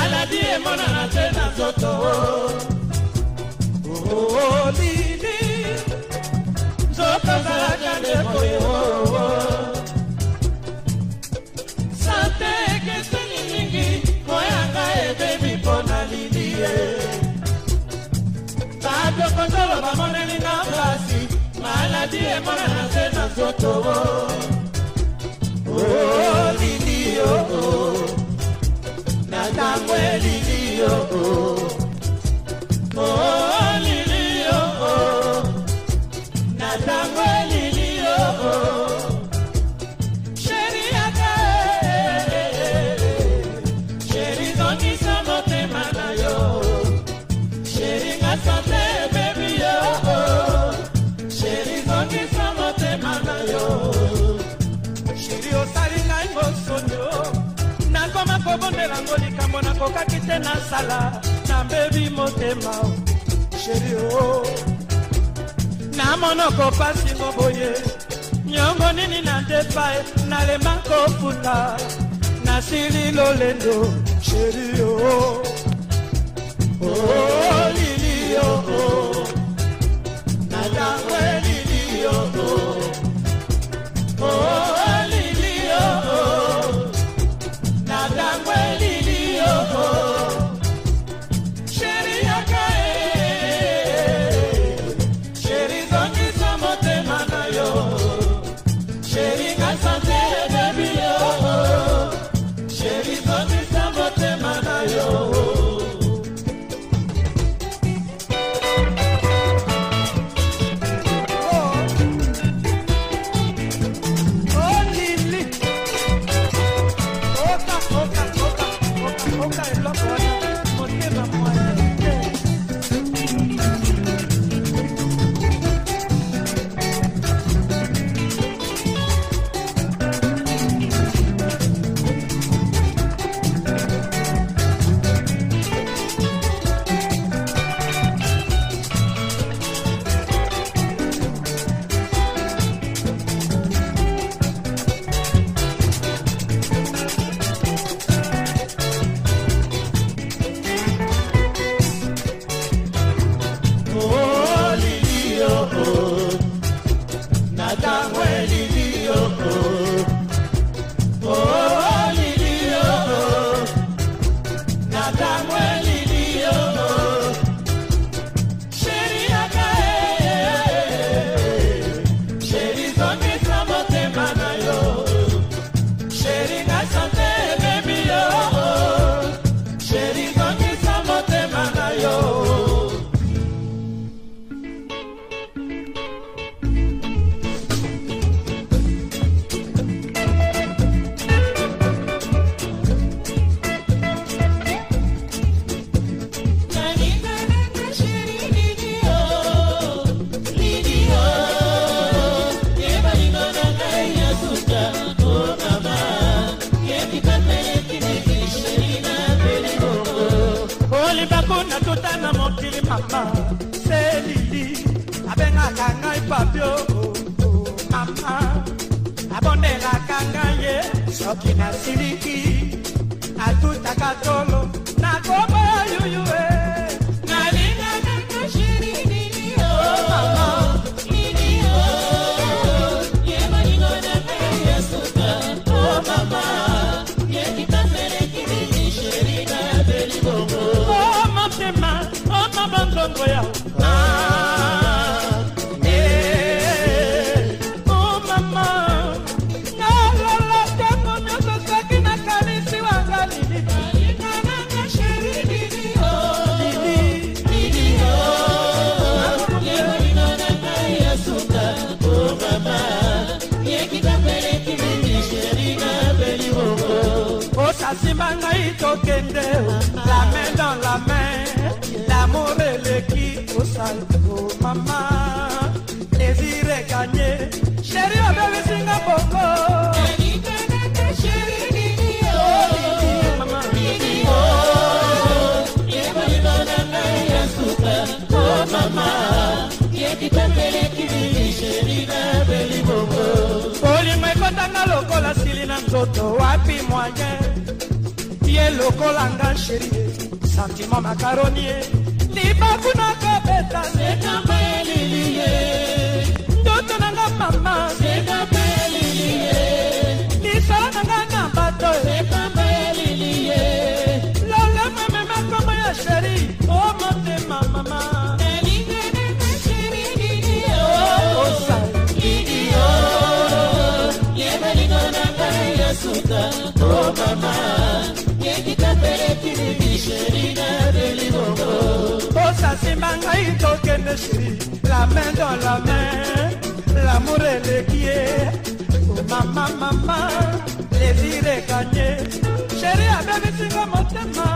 aladi emonana na nzoto olili oh zalaka ndeko yo sante ekeseni mingi koyanga ebebi mpo na lili ye bato kozolo bamoneli na pasi maladi emonana te na nzoto olili oh oh, oh. oh, oh, oh lili o o na tango lili sheri aka sheri zongi samote sheri ngasante kobondelango likambo nakokaki te nasala nabebi motema sheri o oh. na monoko pasingo boye nyongo nini na ndepa e, nalema kofuta nasili lolendo sheri o oh. oh, lili yo nadanwe lili yo nasiliki atutaka tolo nakoboya yuyue Oh, motema, oh, mabandongo yao. nsima ngai tokende la main dans la main l'amour eleki osalko mama plaisir eganye sheri obebisinga bongo bolingo ekotanga lokola sili na nzoto wapi moyen ye lokola nga sherie santima makaroni ye libaku nakobeta sekamba elili ye ndoto nanga mama sekamba elili ye lisala nanga na bato sekamba elili ye lolememema nkombo ya sheri o oh, motema mama oh. Oh. oh, mama. posa simba ngai tokende sheri la main dans la main l'amour eleki ye oh mama mama plaisir ekanye sheri abebisinga motema